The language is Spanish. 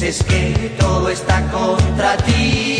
dices que todo está contra ti.